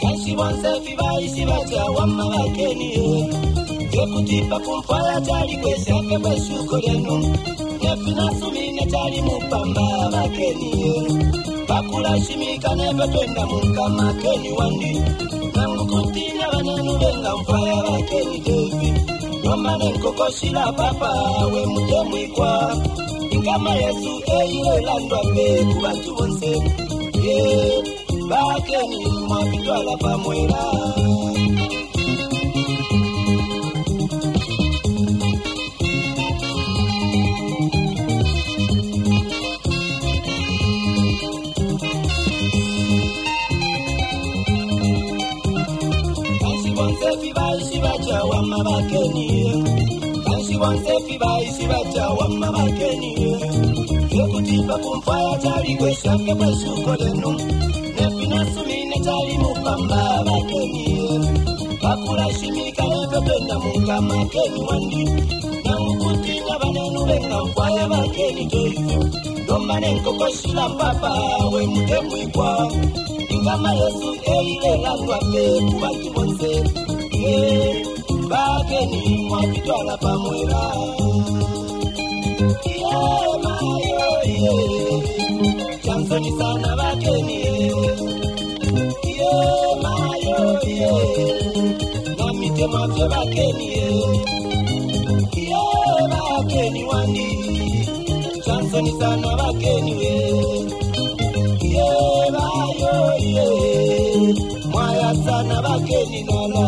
Kansi bonse fibaishi bacha wama bakeniye mupamba wandi mfaya papa we mutemwikwa Ingama Yesu eilandwa pe ku bantu bonse Ye, bakeni mwapitwala pamwera. Kansi bonse fibaishi bacha wama bakeni Kansi bonse fibaishi bacha wama bakeni Yekutipa kumfaya tali kweshake kweshuko lenu Nefinasumine tali mupamba bakeni Bakulashimika eve twenda mukama keni wandi. Namukutina banenu benga mfaya bakeni toifu Nomane nkokoshila mpapa we mutemwikwa Ingama Yesu eilelandwa pe ku bantu bonse Ye, bakeni mwapitwala pamwera. Ye, mayo, ye. Chansoni sana bakeni ye. Ye, mayo, ye. Na mitema vya bakeni ye. Ye, bakeni wandi Chansoni sana bakeni we Ye, mayo, ye. Mwaya sana bakeni nala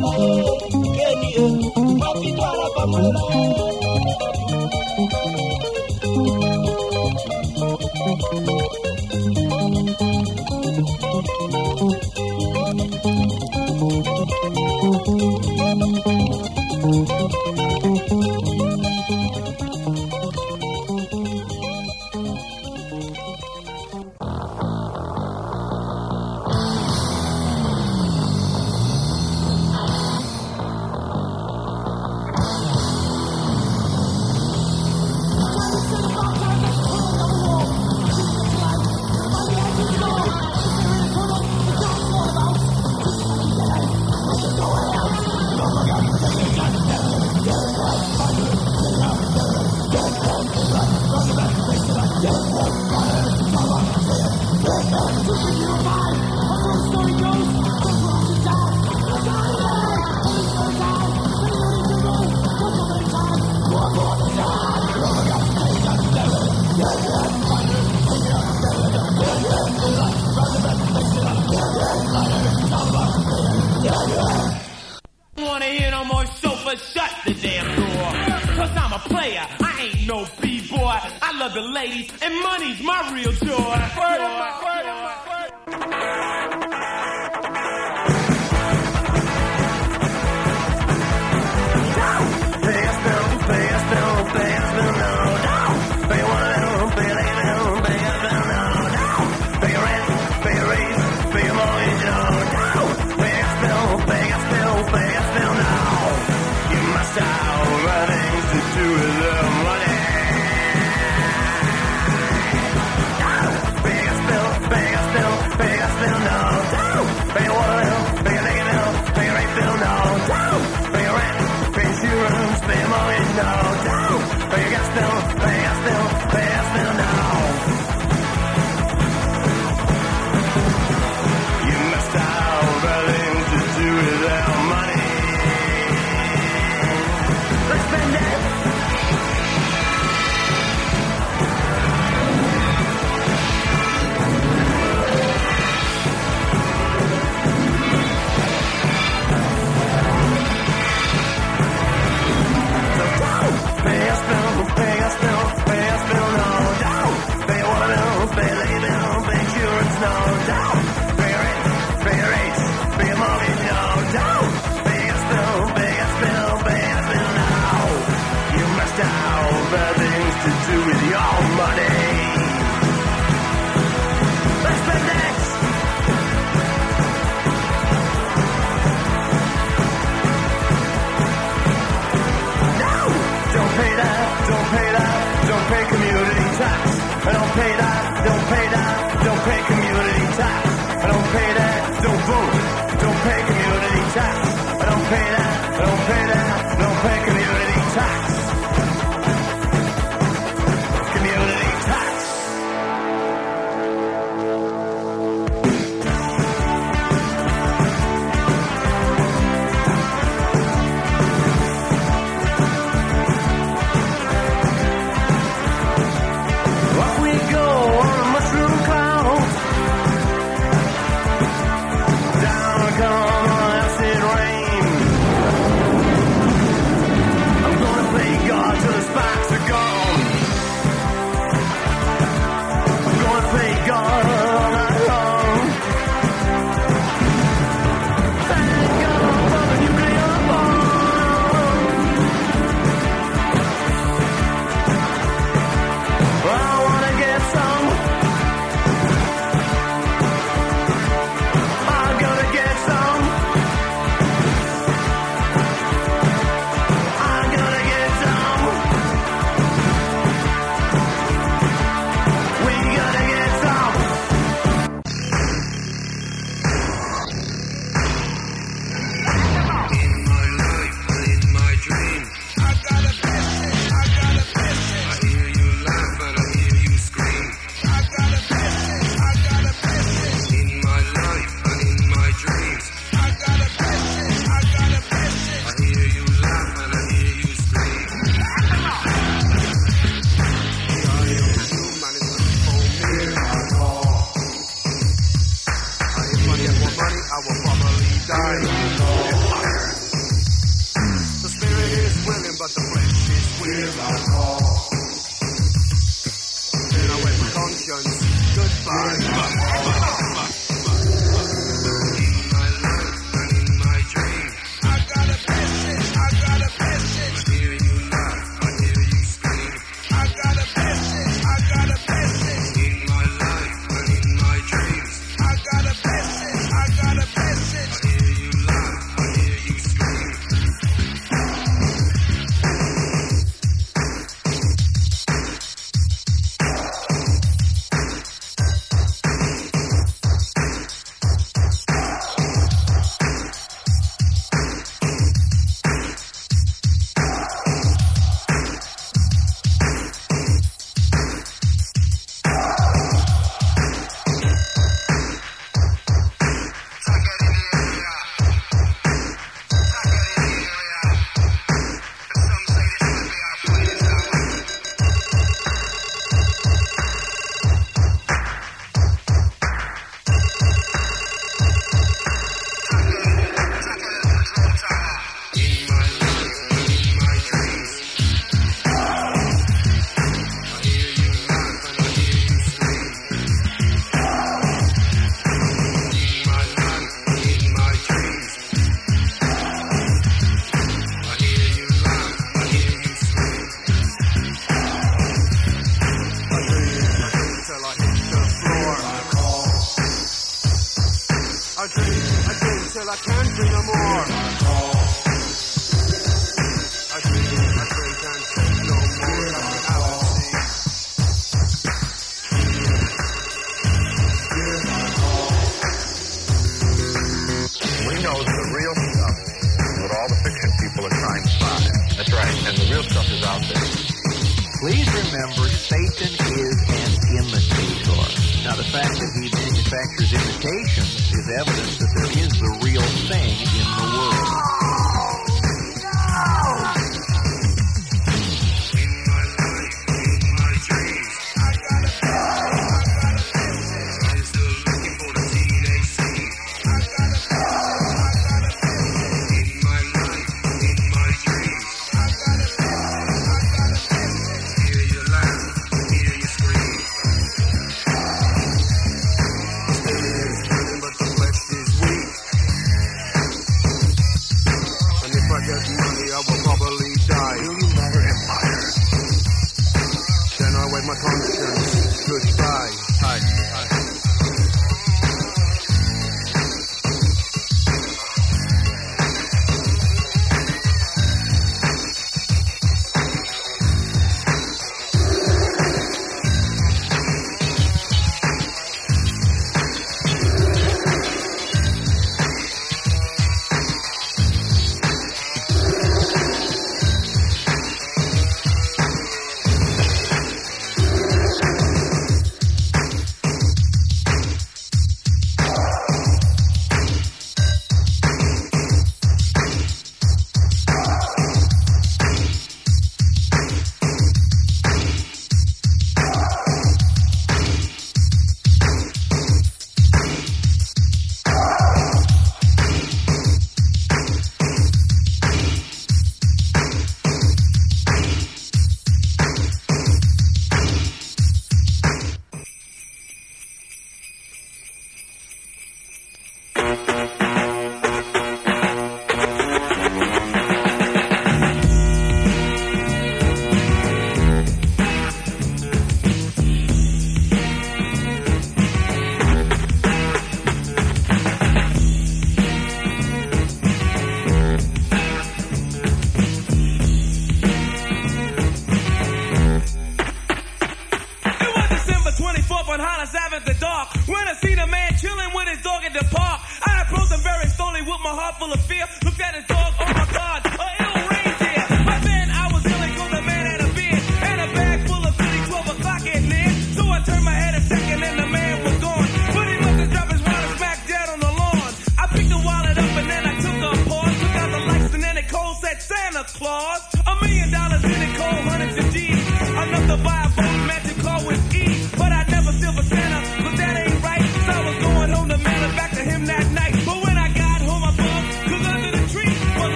Mapibika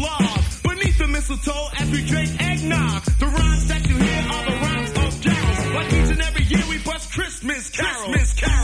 log beneath the mistletoe as we drink eggnog. The rhymes that you hear are the rhymes of carols. Like each and every year we bust Christmas carols. Christmas carols.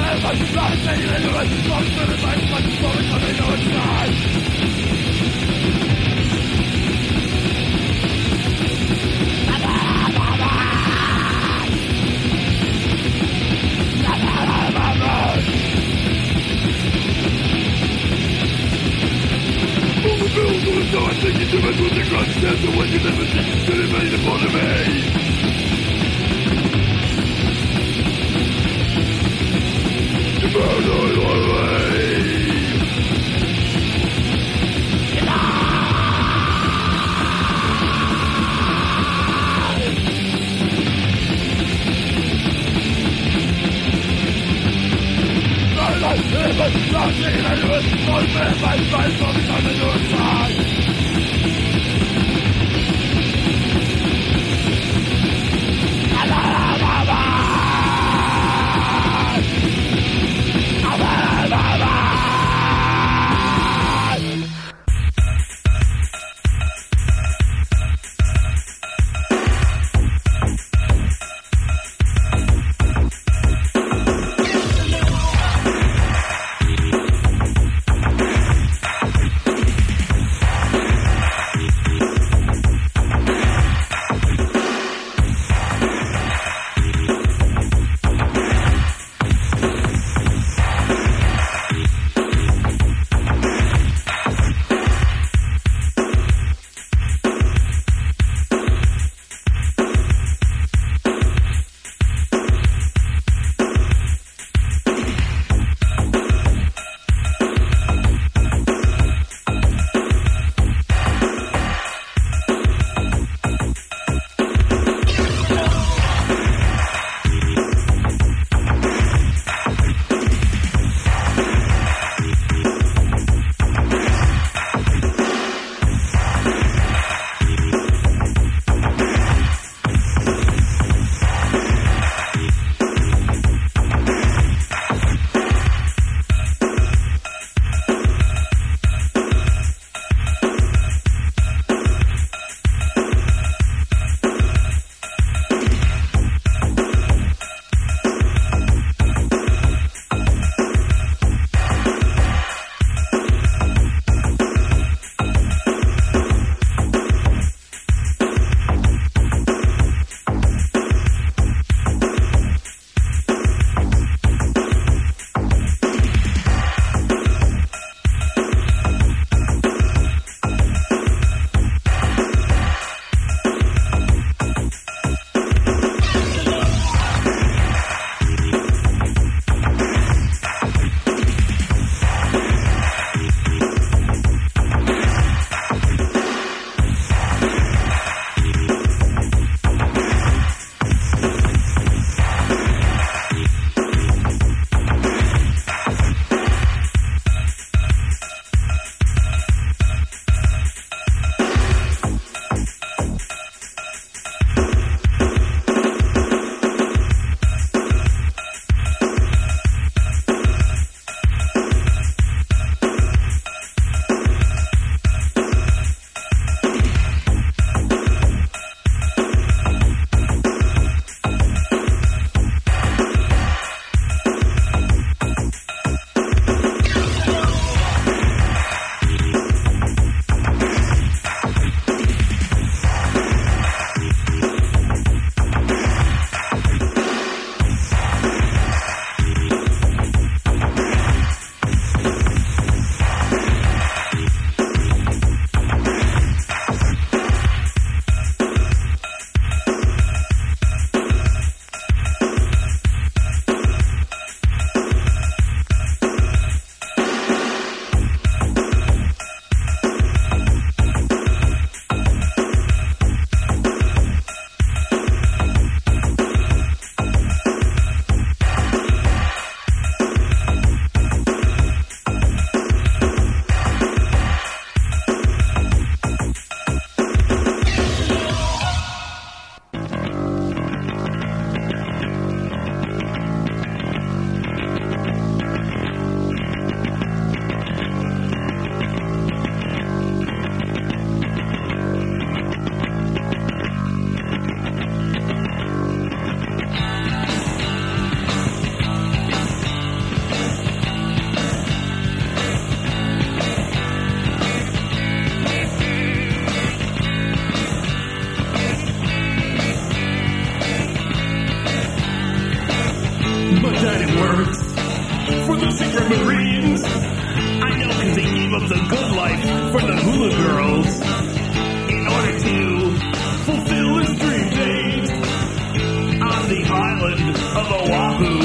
i think thinking too much what the crunch says, and what you never said, you're invited upon me. i das Leben wird, und wer weiß, weiß, ob ich eine Nutzung of Oahu.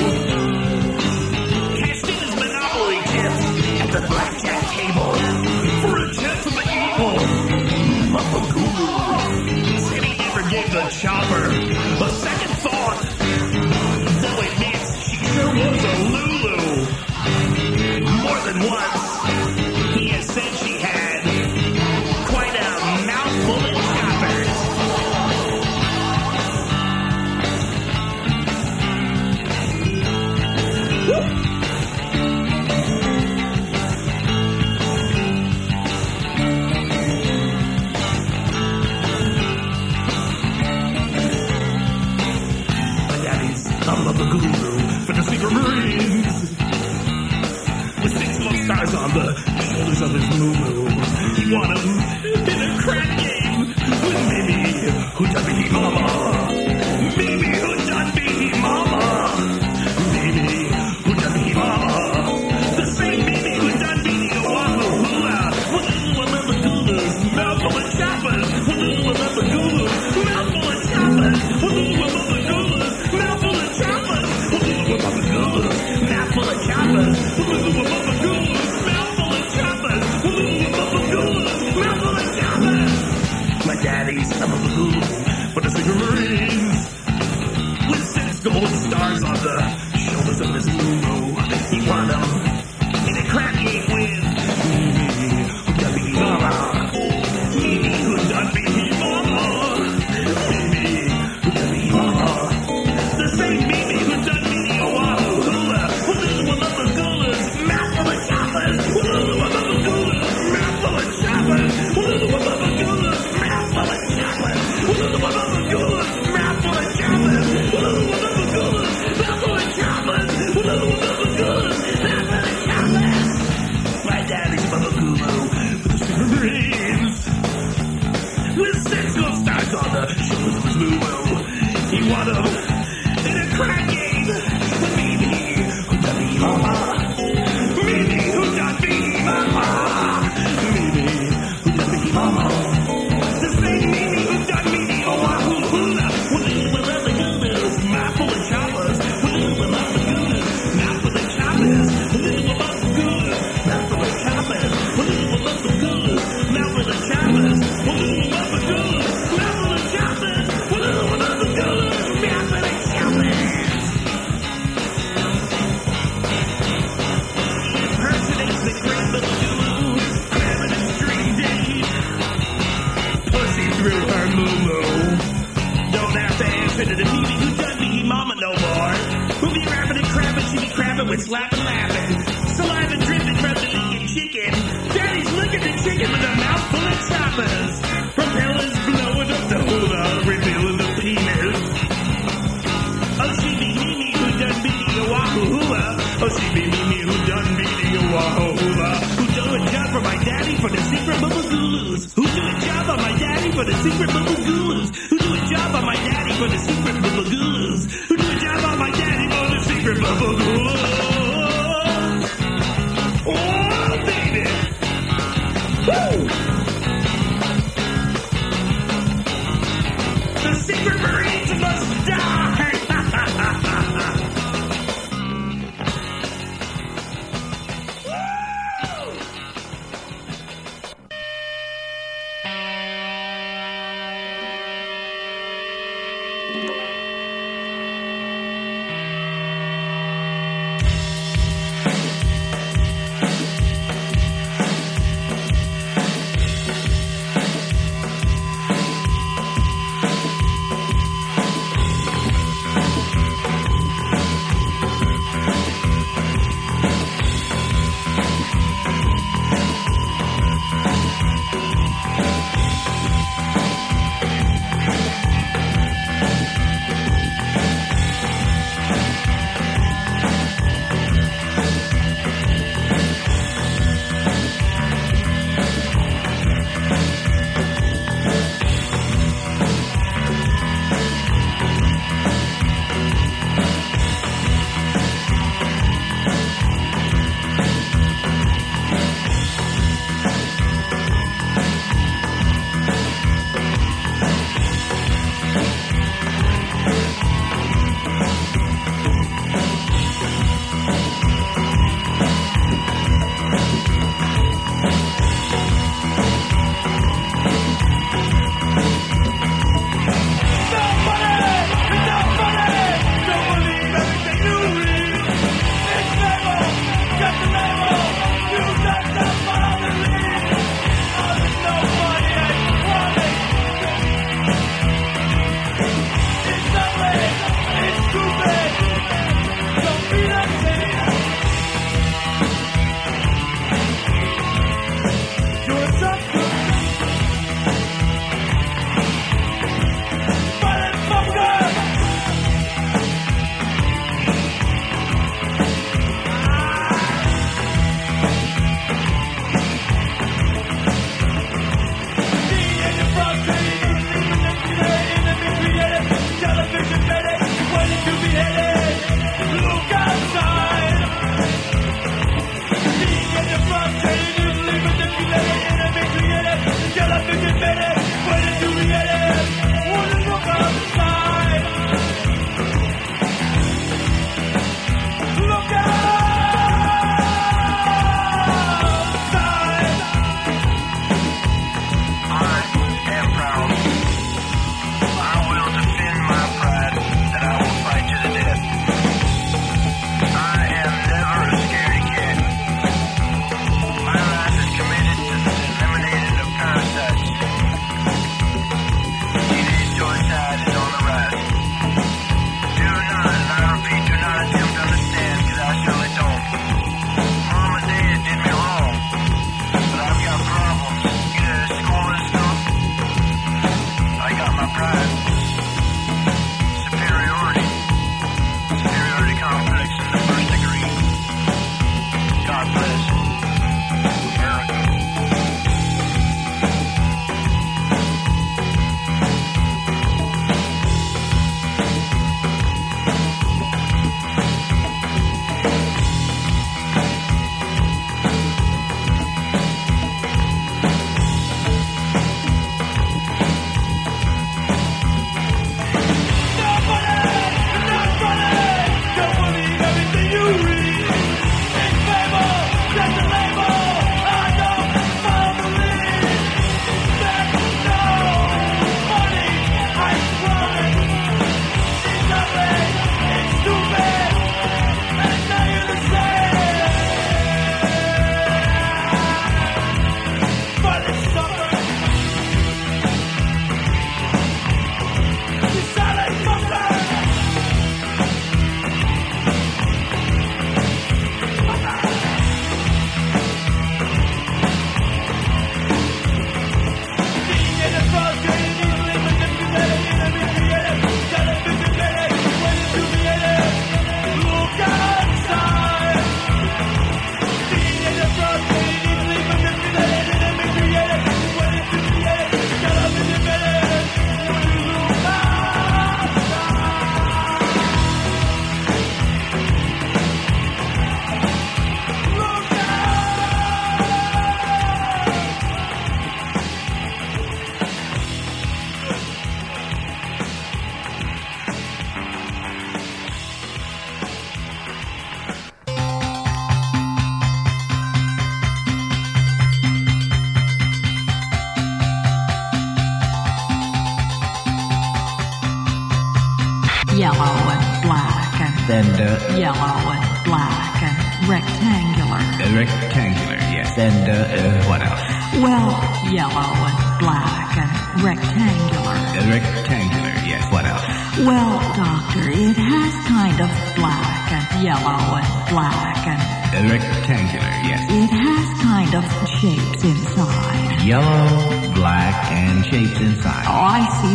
time.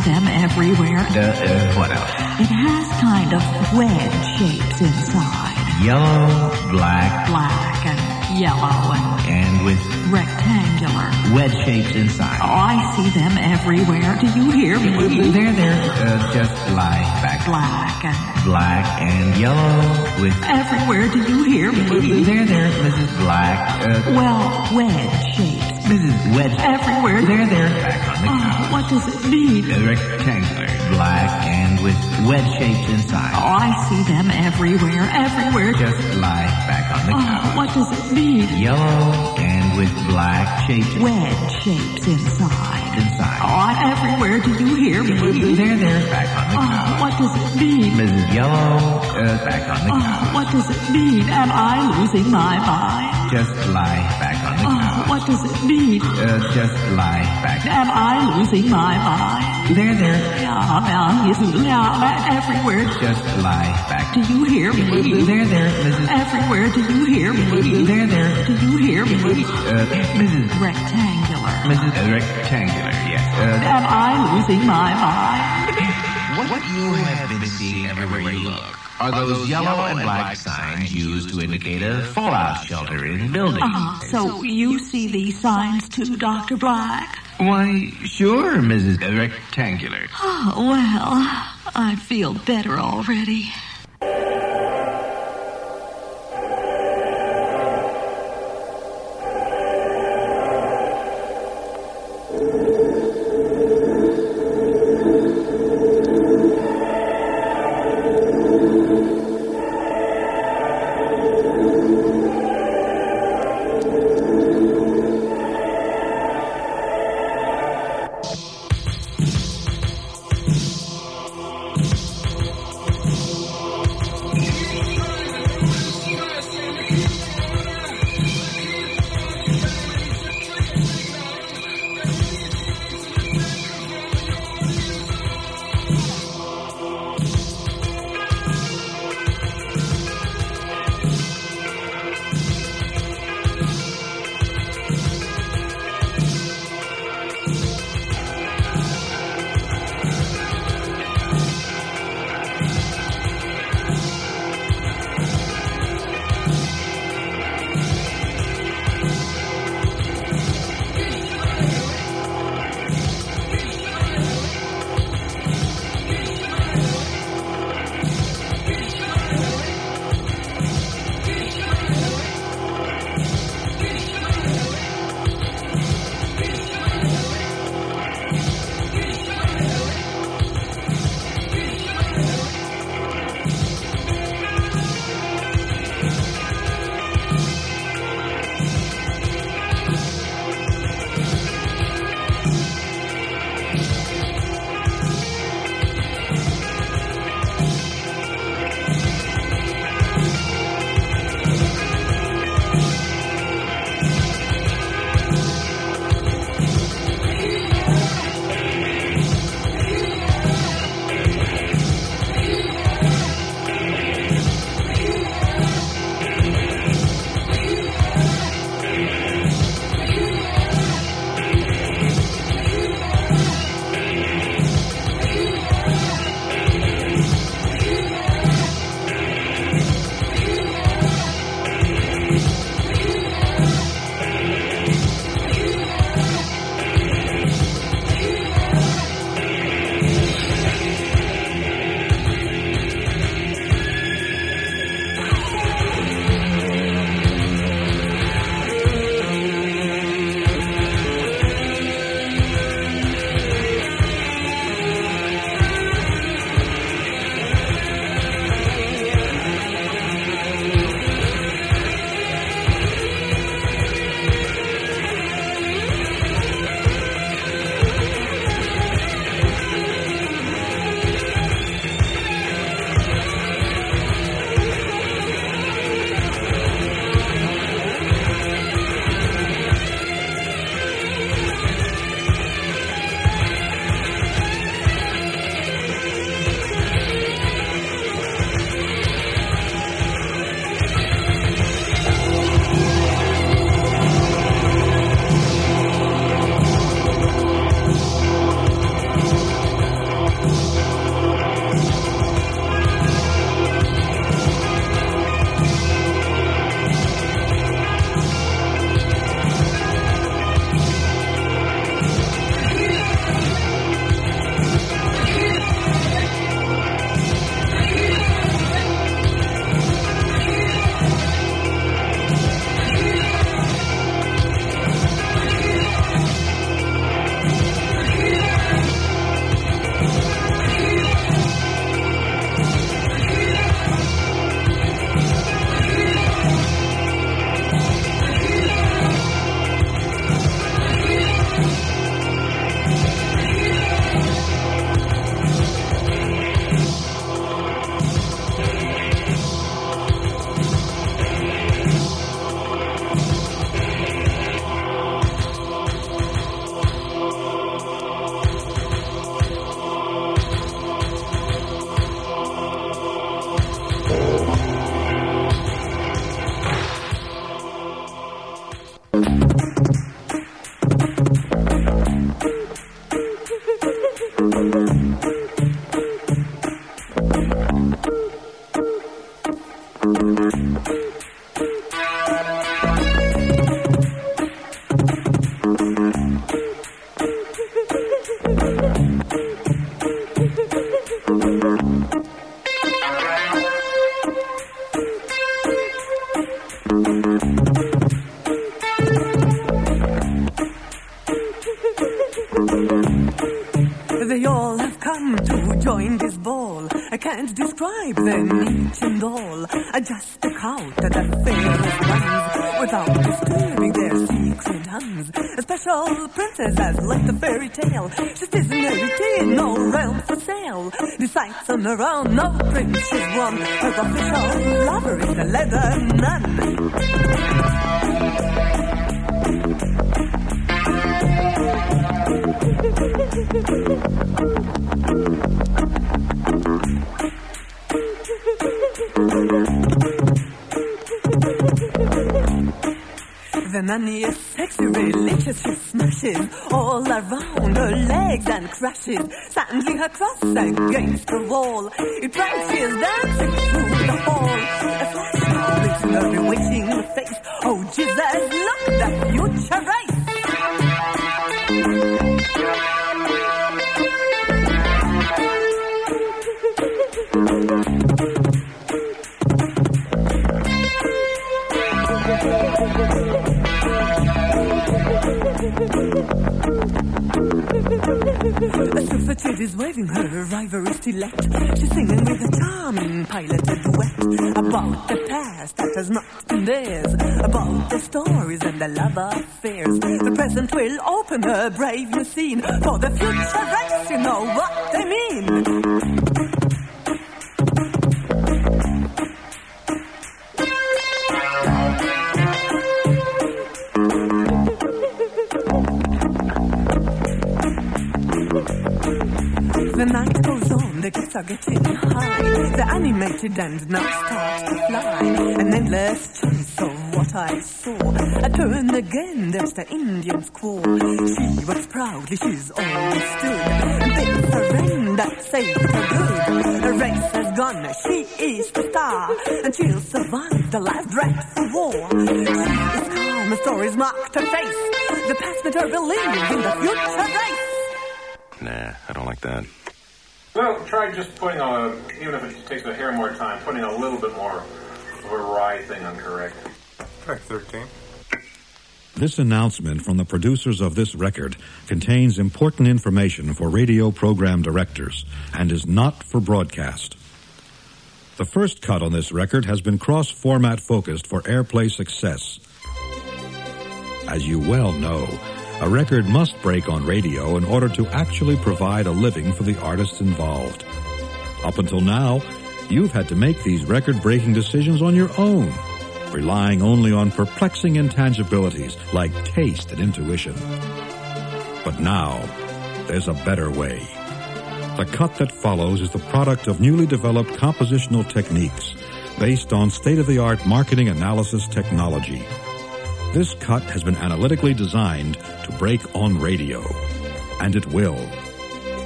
See them everywhere. Uh, uh, what else? It has kind of wedge shapes inside. Yellow, black, Black and yellow and and with rectangular. wedge shapes inside. Oh, I see them everywhere. Do you hear me? There, there. Uh, just lie back. Black and Black and yellow with. everywhere. Do you hear me? There, there, Mrs. Black. Uh, Well, wedge shapes. Mrs. Wedge. Everywhere. There, there. Back on the Oh, what does it mean? Uh, rectangular, black, and with wedge shapes inside. Oh, I see them everywhere. Everywhere. Just lie back on the Oh, couch. what does it mean? Yellow and with black shapes Wedge shapes inside. inside. Oh, everywhere. Do you hear me? There, there. Back on the Oh, couch. what does it mean? Mrs. Yellow. Uh, back on the Oh, couch. what does it mean? Am I losing my mind? Just lie back on the Oh, couch. what does it mean? Uh, just lie back. Am I losing my mind? There, there. Yeah, yeah, yes, yeah, everywhere. Just lie back. Do you hear me? There, there, Mrs. Everywhere. Do you hear me? There, there. Do you hear me? Uh, Mrs. Rectangular. Mrs. Uh, rectangular, yes. Uh, Am I losing my mind? What, what you have been seeing everywhere you look are those yellow and black signs used to indicate a fallout shelter in buildings. Uh, so you see these signs too, Dr. Black? Why, sure, Mrs. Rectangular. Oh, well, I feel better already. Leather nun. The nanny is sexy, religious, she smashes all around her legs and crashes, suddenly her cross against the wall. It drives she dancing through the hall. Makes her bewitching face. Oh, Jesus, suffragette is waving her ivory stiletto. She's singing with a charming pilot duet about the past that has not been theirs, about the stories and the love affairs. The present will open a brave new scene for the future race. You know what they mean. Are getting high. The animated and now start to fly. An endless chase of what I saw. A turn again, there's the Indian squaw. She was proudly, she's always stood. And then surrender, saved for good. The race has gone, she is the star. And she'll survive the life dreadful war. She is calm, the stories marked her face. The past made her believe in the future race. Nah, I don't like that. Well, try just putting a, even if it takes a hair more time, putting a little bit more of a wry thing on correct. Track 13. This announcement from the producers of this record contains important information for radio program directors and is not for broadcast. The first cut on this record has been cross format focused for airplay success. As you well know, a record must break on radio in order to actually provide a living for the artists involved. Up until now, you've had to make these record breaking decisions on your own, relying only on perplexing intangibilities like taste and intuition. But now, there's a better way. The cut that follows is the product of newly developed compositional techniques based on state of the art marketing analysis technology. This cut has been analytically designed to break on radio, and it will,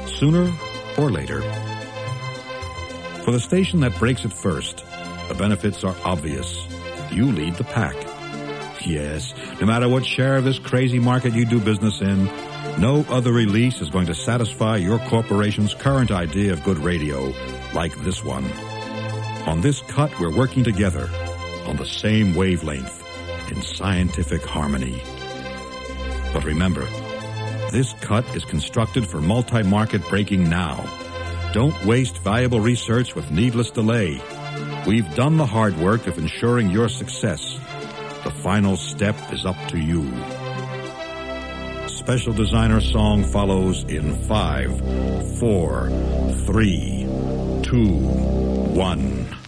sooner or later. For the station that breaks it first, the benefits are obvious. You lead the pack. Yes, no matter what share of this crazy market you do business in, no other release is going to satisfy your corporation's current idea of good radio like this one. On this cut, we're working together on the same wavelength in scientific harmony. But remember, this cut is constructed for multi-market breaking now. Don't waste valuable research with needless delay. We've done the hard work of ensuring your success. The final step is up to you. Special designer song follows in five, four, three, two, one.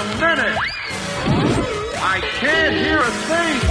A minute. I can't hear a thing.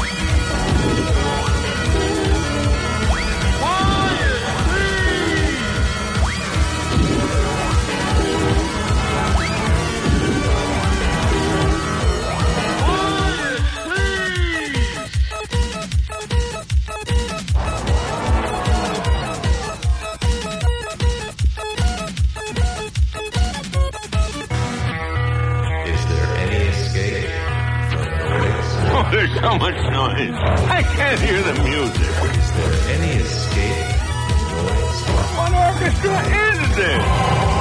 So much noise. I can't hear the music. Is there any escape noise? What orchestra is this?